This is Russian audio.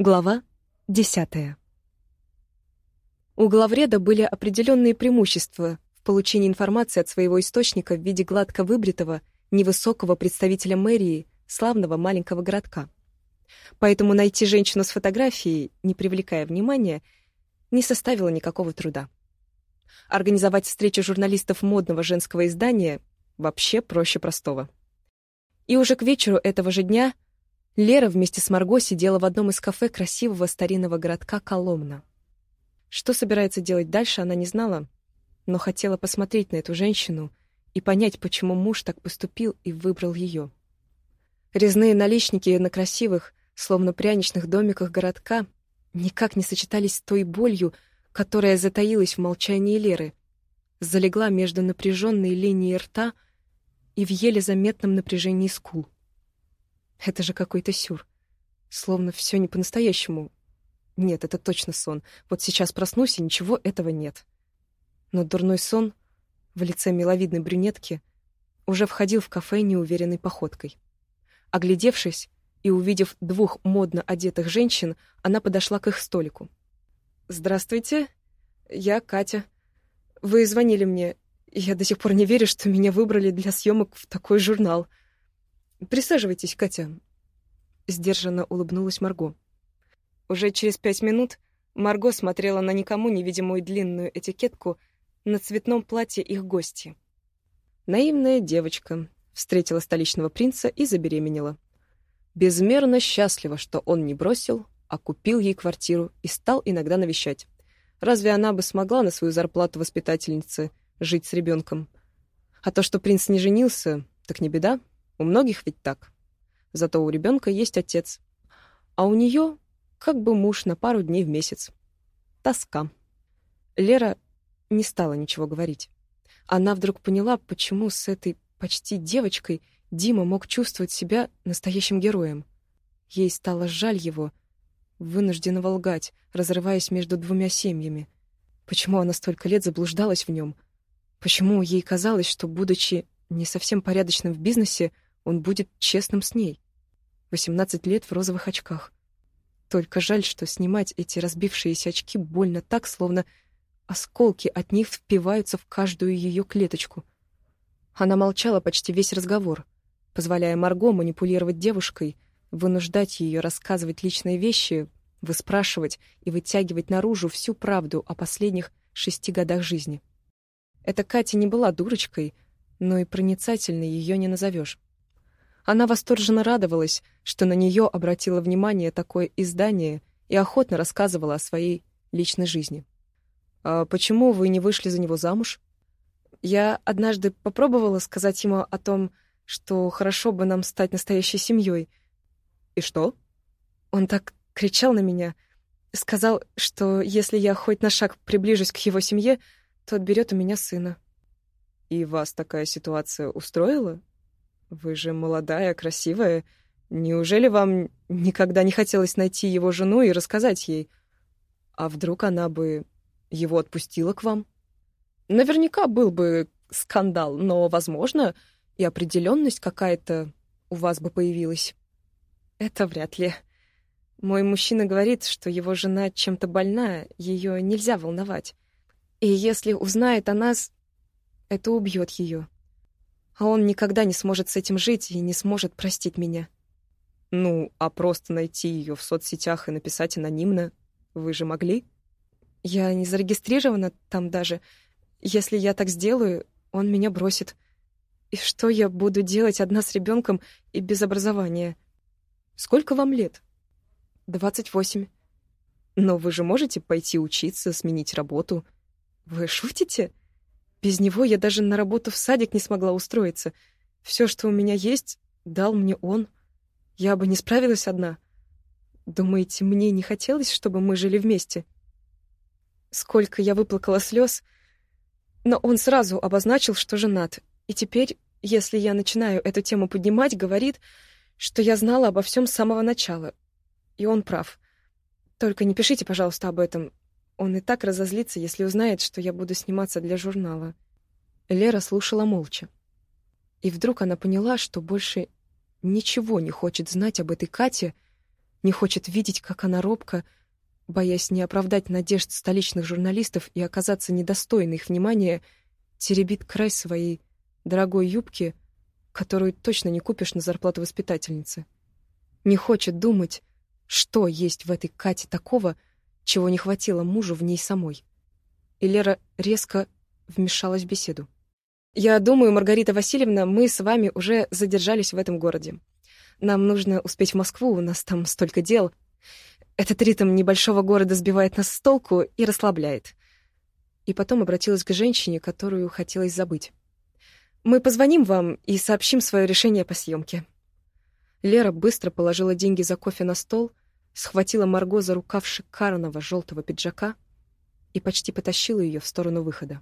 Глава десятая. У главреда были определенные преимущества в получении информации от своего источника в виде гладко выбритого, невысокого представителя мэрии славного маленького городка. Поэтому найти женщину с фотографией, не привлекая внимания, не составило никакого труда. Организовать встречу журналистов модного женского издания вообще проще простого. И уже к вечеру этого же дня Лера вместе с Марго сидела в одном из кафе красивого старинного городка Коломна. Что собирается делать дальше, она не знала, но хотела посмотреть на эту женщину и понять, почему муж так поступил и выбрал ее. Резные наличники на красивых, словно пряничных домиках городка, никак не сочетались с той болью, которая затаилась в молчании Леры, залегла между напряженной линией рта и в еле заметном напряжении скул. Это же какой-то сюр. Словно все не по-настоящему. Нет, это точно сон. Вот сейчас проснусь, и ничего этого нет. Но дурной сон в лице миловидной брюнетки уже входил в кафе неуверенной походкой. Оглядевшись и увидев двух модно одетых женщин, она подошла к их столику. «Здравствуйте, я Катя. Вы звонили мне. Я до сих пор не верю, что меня выбрали для съемок в такой журнал. Присаживайтесь, Катя. Сдержанно улыбнулась Марго. Уже через пять минут Марго смотрела на никому невидимую длинную этикетку на цветном платье их гости. Наивная девочка встретила столичного принца и забеременела. Безмерно счастлива, что он не бросил, а купил ей квартиру и стал иногда навещать. Разве она бы смогла на свою зарплату воспитательницы жить с ребенком? А то, что принц не женился, так не беда. У многих ведь так. Зато у ребенка есть отец. А у нее как бы муж на пару дней в месяц. Тоска. Лера не стала ничего говорить. Она вдруг поняла, почему с этой почти девочкой Дима мог чувствовать себя настоящим героем. Ей стало жаль его, вынужденного лгать, разрываясь между двумя семьями. Почему она столько лет заблуждалась в нем? Почему ей казалось, что, будучи не совсем порядочным в бизнесе, он будет честным с ней. Восемнадцать лет в розовых очках. Только жаль, что снимать эти разбившиеся очки больно так, словно осколки от них впиваются в каждую ее клеточку. Она молчала почти весь разговор, позволяя Марго манипулировать девушкой, вынуждать ее рассказывать личные вещи, выспрашивать и вытягивать наружу всю правду о последних шести годах жизни. Эта Катя не была дурочкой, но и проницательной ее не назовешь. Она восторженно радовалась, что на нее обратило внимание такое издание и охотно рассказывала о своей личной жизни. «А почему вы не вышли за него замуж?» Я однажды попробовала сказать ему о том, что хорошо бы нам стать настоящей семьей. И что? Он так кричал на меня, сказал, что если я хоть на шаг приближусь к его семье, то отберет у меня сына. И вас такая ситуация устроила? Вы же молодая, красивая. Неужели вам никогда не хотелось найти его жену и рассказать ей? А вдруг она бы его отпустила к вам? Наверняка был бы скандал, но, возможно, и определенность какая-то у вас бы появилась. Это вряд ли. Мой мужчина говорит, что его жена чем-то больная, ее нельзя волновать. И если узнает о нас, это убьет ее а он никогда не сможет с этим жить и не сможет простить меня. Ну, а просто найти ее в соцсетях и написать анонимно вы же могли? Я не зарегистрирована там даже. Если я так сделаю, он меня бросит. И что я буду делать одна с ребенком и без образования? Сколько вам лет? Двадцать восемь. Но вы же можете пойти учиться, сменить работу. Вы шутите? Без него я даже на работу в садик не смогла устроиться. Все, что у меня есть, дал мне он. Я бы не справилась одна. Думаете, мне не хотелось, чтобы мы жили вместе? Сколько я выплакала слез, но он сразу обозначил, что женат. И теперь, если я начинаю эту тему поднимать, говорит, что я знала обо всем с самого начала. И он прав. Только не пишите, пожалуйста, об этом. Он и так разозлится, если узнает, что я буду сниматься для журнала. Лера слушала молча. И вдруг она поняла, что больше ничего не хочет знать об этой Кате, не хочет видеть, как она робко, боясь не оправдать надежд столичных журналистов и оказаться недостойной их внимания, теребит край своей дорогой юбки, которую точно не купишь на зарплату воспитательницы. Не хочет думать, что есть в этой Кате такого, чего не хватило мужу в ней самой. И Лера резко вмешалась в беседу. «Я думаю, Маргарита Васильевна, мы с вами уже задержались в этом городе. Нам нужно успеть в Москву, у нас там столько дел. Этот ритм небольшого города сбивает нас с толку и расслабляет». И потом обратилась к женщине, которую хотелось забыть. «Мы позвоним вам и сообщим свое решение по съемке». Лера быстро положила деньги за кофе на стол, схватила Марго за рукав шикарного желтого пиджака и почти потащила ее в сторону выхода.